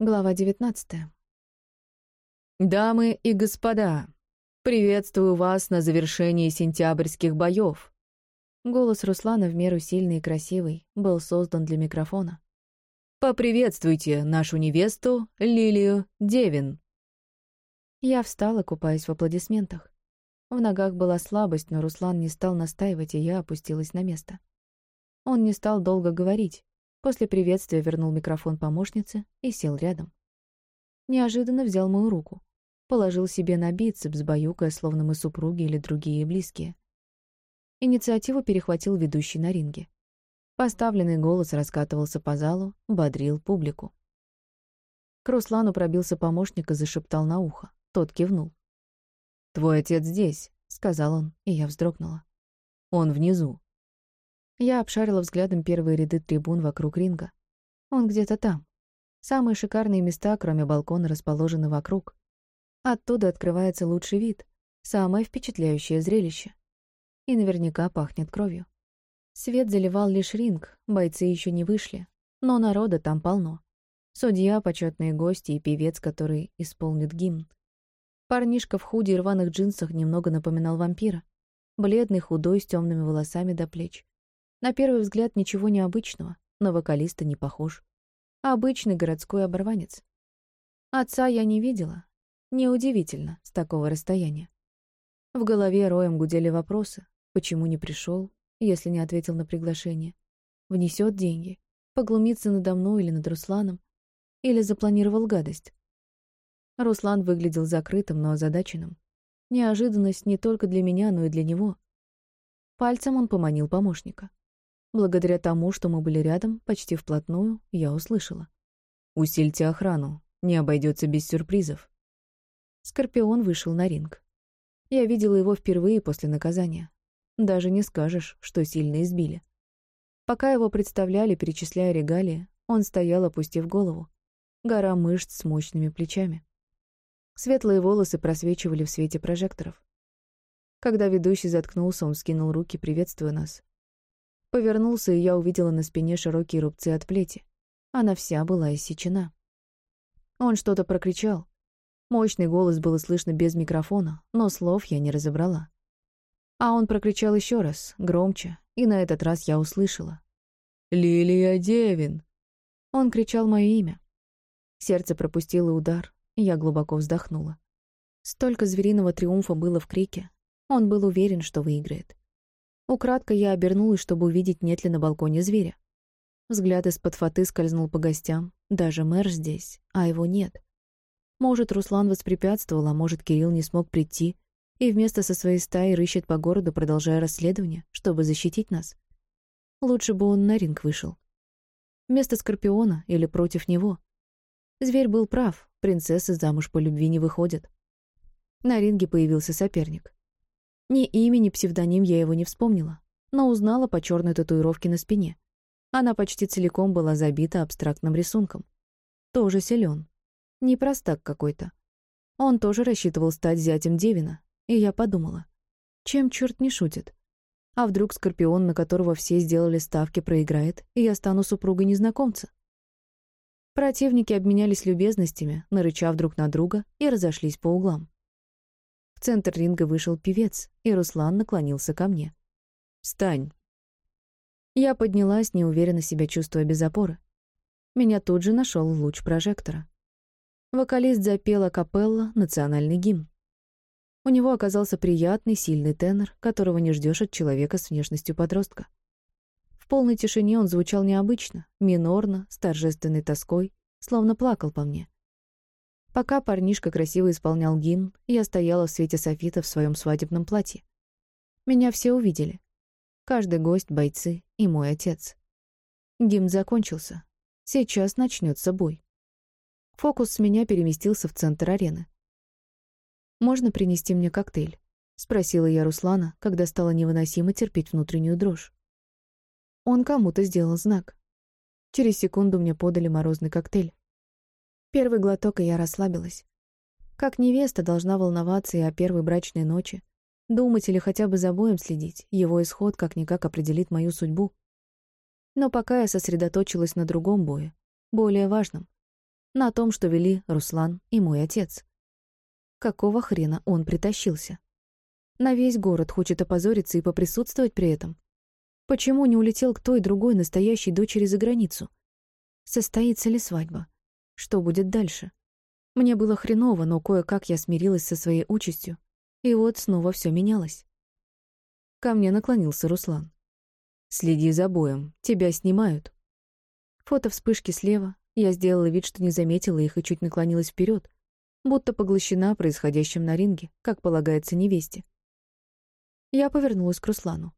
Глава 19. «Дамы и господа, приветствую вас на завершении сентябрьских боев. Голос Руслана, в меру сильный и красивый, был создан для микрофона. «Поприветствуйте нашу невесту Лилию Девин». Я встала, купаясь в аплодисментах. В ногах была слабость, но Руслан не стал настаивать, и я опустилась на место. Он не стал долго говорить, После приветствия вернул микрофон помощнице и сел рядом. Неожиданно взял мою руку. Положил себе на бицепс, баюкая, словно мы супруги или другие близкие. Инициативу перехватил ведущий на ринге. Поставленный голос раскатывался по залу, бодрил публику. К Руслану пробился помощник и зашептал на ухо. Тот кивнул. «Твой отец здесь», — сказал он, и я вздрогнула. «Он внизу». Я обшарила взглядом первые ряды трибун вокруг ринга. Он где-то там. Самые шикарные места, кроме балкона, расположены вокруг. Оттуда открывается лучший вид, самое впечатляющее зрелище. И наверняка пахнет кровью. Свет заливал лишь ринг, бойцы еще не вышли, но народа там полно. Судья, почетные гости и певец, который исполнит гимн. Парнишка в худи и рваных джинсах немного напоминал вампира. Бледный, худой, с темными волосами до плеч. На первый взгляд ничего необычного, на вокалиста не похож. Обычный городской оборванец. Отца я не видела. Неудивительно, с такого расстояния. В голове роем гудели вопросы. Почему не пришел, если не ответил на приглашение? Внесет деньги? Поглумится надо мной или над Русланом? Или запланировал гадость? Руслан выглядел закрытым, но озадаченным. Неожиданность не только для меня, но и для него. Пальцем он поманил помощника. Благодаря тому, что мы были рядом, почти вплотную, я услышала. «Усильте охрану, не обойдется без сюрпризов». Скорпион вышел на ринг. Я видела его впервые после наказания. Даже не скажешь, что сильно избили. Пока его представляли, перечисляя регалии, он стоял, опустив голову. Гора мышц с мощными плечами. Светлые волосы просвечивали в свете прожекторов. Когда ведущий заткнулся, он скинул руки, приветствуя нас. Повернулся, и я увидела на спине широкие рубцы от плети. Она вся была иссечена. Он что-то прокричал. Мощный голос было слышно без микрофона, но слов я не разобрала. А он прокричал еще раз, громче, и на этот раз я услышала. «Лилия Девин!» Он кричал мое имя. Сердце пропустило удар, и я глубоко вздохнула. Столько звериного триумфа было в крике. Он был уверен, что выиграет. Украдкой я обернулась, чтобы увидеть, нет ли на балконе зверя. Взгляд из-под фаты скользнул по гостям. Даже мэр здесь, а его нет. Может, Руслан воспрепятствовал, а может, Кирилл не смог прийти и вместо со своей стаей рыщет по городу, продолжая расследование, чтобы защитить нас. Лучше бы он на ринг вышел. Вместо Скорпиона или против него. Зверь был прав, принцессы замуж по любви не выходят. На ринге появился соперник. Ни имя, ни псевдоним я его не вспомнила, но узнала по черной татуировке на спине. Она почти целиком была забита абстрактным рисунком. Тоже силен. Не простак какой-то. Он тоже рассчитывал стать зятем Девина, и я подумала, чем черт не шутит? А вдруг Скорпион, на которого все сделали ставки, проиграет, и я стану супругой незнакомца? Противники обменялись любезностями, нарычав друг на друга, и разошлись по углам центр ринга вышел певец, и Руслан наклонился ко мне. «Встань!» Я поднялась, неуверенно себя чувствуя без опоры. Меня тут же нашел луч прожектора. Вокалист запел капелла национальный гимн. У него оказался приятный, сильный тенор, которого не ждешь от человека с внешностью подростка. В полной тишине он звучал необычно, минорно, с торжественной тоской, словно плакал по мне. Пока парнишка красиво исполнял гимн, я стояла в свете софита в своем свадебном платье. Меня все увидели. Каждый гость, бойцы и мой отец. Гимн закончился. Сейчас начнется бой. Фокус с меня переместился в центр арены. «Можно принести мне коктейль?» — спросила я Руслана, когда стало невыносимо терпеть внутреннюю дрожь. Он кому-то сделал знак. Через секунду мне подали морозный коктейль. Первый глоток, и я расслабилась. Как невеста должна волноваться и о первой брачной ночи, думать или хотя бы за боем следить, его исход как-никак определит мою судьбу. Но пока я сосредоточилась на другом бое, более важном. На том, что вели Руслан и мой отец. Какого хрена он притащился? На весь город хочет опозориться и поприсутствовать при этом. Почему не улетел к той другой настоящей дочери за границу? Состоится ли свадьба? Что будет дальше? Мне было хреново, но кое-как я смирилась со своей участью. И вот снова все менялось. Ко мне наклонился Руслан. «Следи за боем, тебя снимают». Фото вспышки слева. Я сделала вид, что не заметила их и чуть наклонилась вперед, будто поглощена происходящим на ринге, как полагается невесте. Я повернулась к Руслану.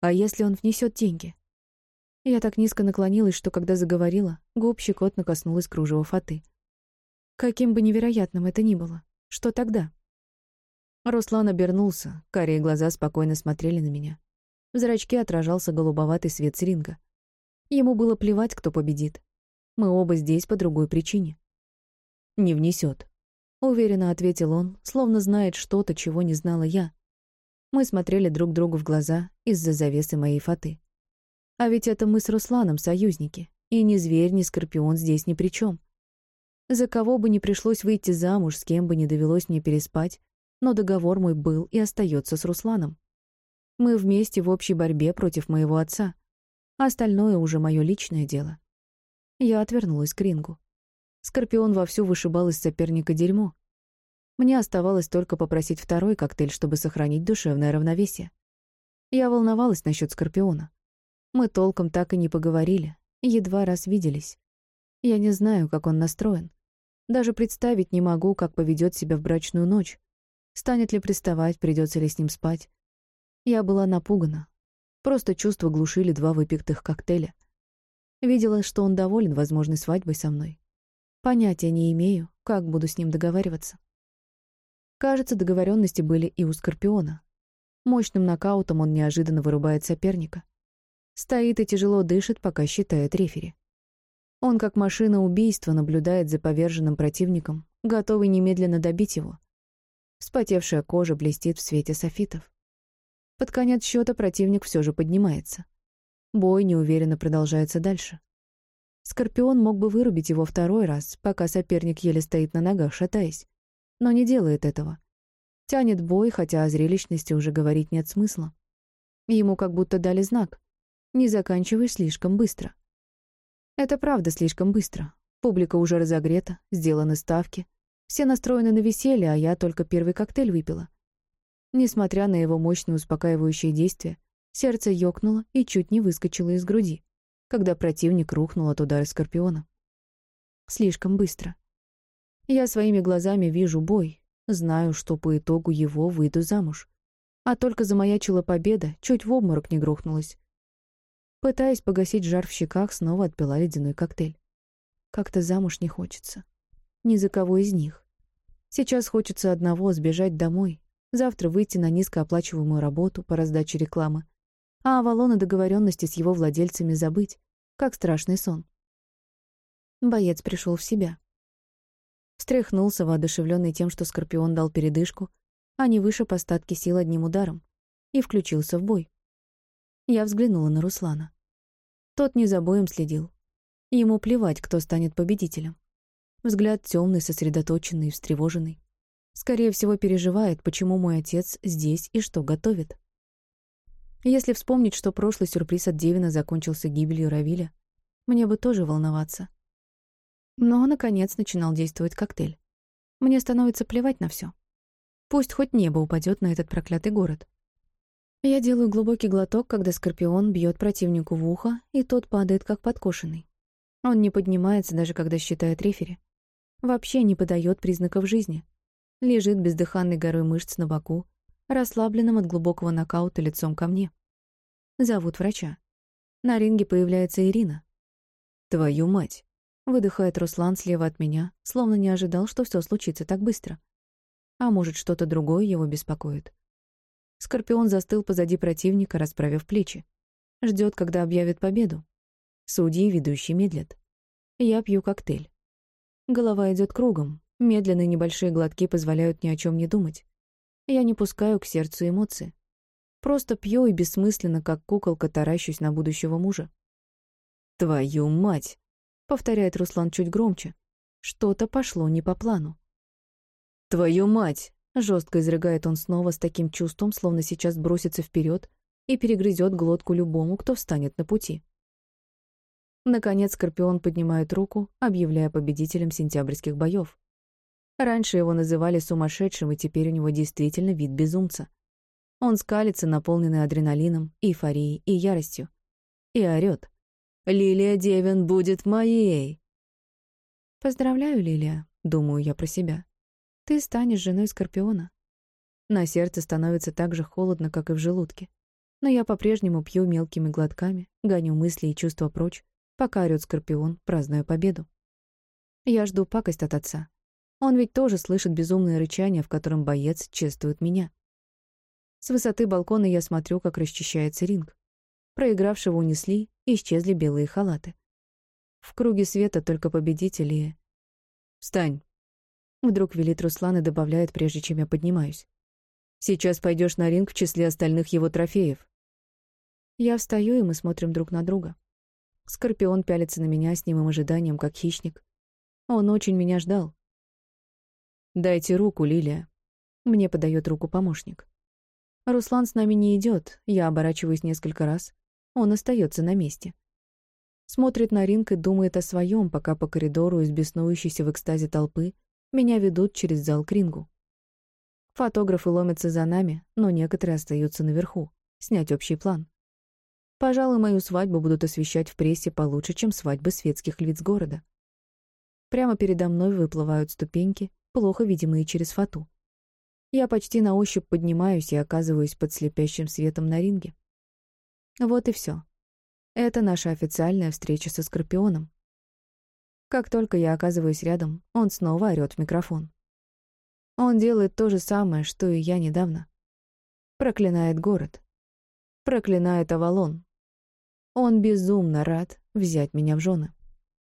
А если он внесет деньги? Я так низко наклонилась, что когда заговорила, губ щекотно коснулась кружева фаты. Каким бы невероятным это ни было, что тогда? Руслан обернулся, карие глаза спокойно смотрели на меня. В зрачке отражался голубоватый свет с ринга. Ему было плевать, кто победит. Мы оба здесь по другой причине. «Не внесет», — уверенно ответил он, словно знает что-то, чего не знала я, мы смотрели друг другу в глаза из-за завесы моей фаты. А ведь это мы с Русланом союзники, и ни зверь, ни скорпион здесь ни при чем. За кого бы ни пришлось выйти замуж, с кем бы ни довелось мне переспать, но договор мой был и остается с Русланом. Мы вместе в общей борьбе против моего отца. Остальное уже мое личное дело. Я отвернулась к рингу. Скорпион вовсю вышибал из соперника дерьмо, мне оставалось только попросить второй коктейль, чтобы сохранить душевное равновесие. Я волновалась насчет Скорпиона. Мы толком так и не поговорили, едва раз виделись. Я не знаю, как он настроен. Даже представить не могу, как поведет себя в брачную ночь. Станет ли приставать, придется ли с ним спать. Я была напугана. Просто чувства глушили два выпитых коктейля. Видела, что он доволен возможной свадьбой со мной. Понятия не имею, как буду с ним договариваться. Кажется, договоренности были и у Скорпиона. Мощным нокаутом он неожиданно вырубает соперника. Стоит и тяжело дышит, пока считает рефери. Он, как машина убийства, наблюдает за поверженным противником, готовый немедленно добить его. Вспотевшая кожа блестит в свете софитов. Под конец счета противник все же поднимается. Бой неуверенно продолжается дальше. Скорпион мог бы вырубить его второй раз, пока соперник еле стоит на ногах, шатаясь но не делает этого. Тянет бой, хотя о зрелищности уже говорить нет смысла. Ему как будто дали знак. Не заканчивай слишком быстро. Это правда слишком быстро. Публика уже разогрета, сделаны ставки. Все настроены на веселье, а я только первый коктейль выпила. Несмотря на его мощные успокаивающие действия, сердце ёкнуло и чуть не выскочило из груди, когда противник рухнул от удара скорпиона. Слишком быстро. Я своими глазами вижу бой, знаю, что по итогу его выйду замуж. А только замаячила победа, чуть в обморок не грохнулась. Пытаясь погасить жар в щеках, снова отпила ледяной коктейль. Как-то замуж не хочется. Ни за кого из них. Сейчас хочется одного — сбежать домой, завтра выйти на низкооплачиваемую работу по раздаче рекламы, а Авалон договоренности с его владельцами забыть, как страшный сон. Боец пришел в себя. Встряхнулся, воодушевленный тем, что Скорпион дал передышку, а не вышиб остатки сил одним ударом, и включился в бой. Я взглянула на Руслана. Тот не за боем следил. Ему плевать, кто станет победителем. Взгляд темный, сосредоточенный и встревоженный. Скорее всего, переживает, почему мой отец здесь и что готовит. Если вспомнить, что прошлый сюрприз от Девина закончился гибелью Равиля, мне бы тоже волноваться. Но, наконец, начинал действовать коктейль. Мне становится плевать на все. Пусть хоть небо упадет на этот проклятый город. Я делаю глубокий глоток, когда скорпион бьет противнику в ухо, и тот падает как подкошенный. Он не поднимается, даже когда считает рефери. Вообще не подает признаков жизни. Лежит бездыханной горой мышц на боку, расслабленным от глубокого нокаута лицом ко мне. Зовут врача. На ринге появляется Ирина. «Твою мать!» Выдыхает Руслан слева от меня, словно не ожидал, что все случится так быстро. А может, что-то другое его беспокоит. Скорпион застыл позади противника, расправив плечи. Ждет, когда объявит победу. Судьи и ведущие медлят. Я пью коктейль. Голова идет кругом. Медленные небольшие глотки позволяют ни о чем не думать. Я не пускаю к сердцу эмоции. Просто пью и бессмысленно, как куколка, таращусь на будущего мужа. «Твою мать!» — повторяет Руслан чуть громче, Что-то пошло не по плану. «Твою мать!» — жестко изрыгает он снова с таким чувством, словно сейчас бросится вперед и перегрызет глотку любому, кто встанет на пути. Наконец Скорпион поднимает руку, объявляя победителем сентябрьских боев. Раньше его называли сумасшедшим, и теперь у него действительно вид безумца. Он скалится, наполненный адреналином, эйфорией и яростью. И орёт. «Лилия Девин будет моей!» «Поздравляю, Лилия», — думаю я про себя. «Ты станешь женой Скорпиона». На сердце становится так же холодно, как и в желудке. Но я по-прежнему пью мелкими глотками, гоню мысли и чувства прочь, пока орёт Скорпион, празднуя победу. Я жду пакость от отца. Он ведь тоже слышит безумное рычание, в котором боец чествует меня. С высоты балкона я смотрю, как расчищается ринг. Проигравшего унесли, и исчезли белые халаты. В круге света только победители. «Встань!» Вдруг велит Руслан и добавляет, прежде чем я поднимаюсь. «Сейчас пойдешь на ринг в числе остальных его трофеев». Я встаю, и мы смотрим друг на друга. Скорпион пялится на меня с немым ожиданием, как хищник. Он очень меня ждал. «Дайте руку, Лилия». Мне подает руку помощник. Руслан с нами не идет, я оборачиваюсь несколько раз. Он остается на месте. Смотрит на ринг и думает о своем, пока по коридору из беснующейся в экстазе толпы меня ведут через зал к рингу. Фотографы ломятся за нами, но некоторые остаются наверху, снять общий план. Пожалуй, мою свадьбу будут освещать в прессе получше, чем свадьбы светских лиц города. Прямо передо мной выплывают ступеньки, плохо видимые через фату. Я почти на ощупь поднимаюсь и оказываюсь под слепящим светом на ринге. Вот и все. Это наша официальная встреча со Скорпионом. Как только я оказываюсь рядом, он снова орёт в микрофон. Он делает то же самое, что и я недавно. Проклинает город. Проклинает Авалон. Он безумно рад взять меня в жены.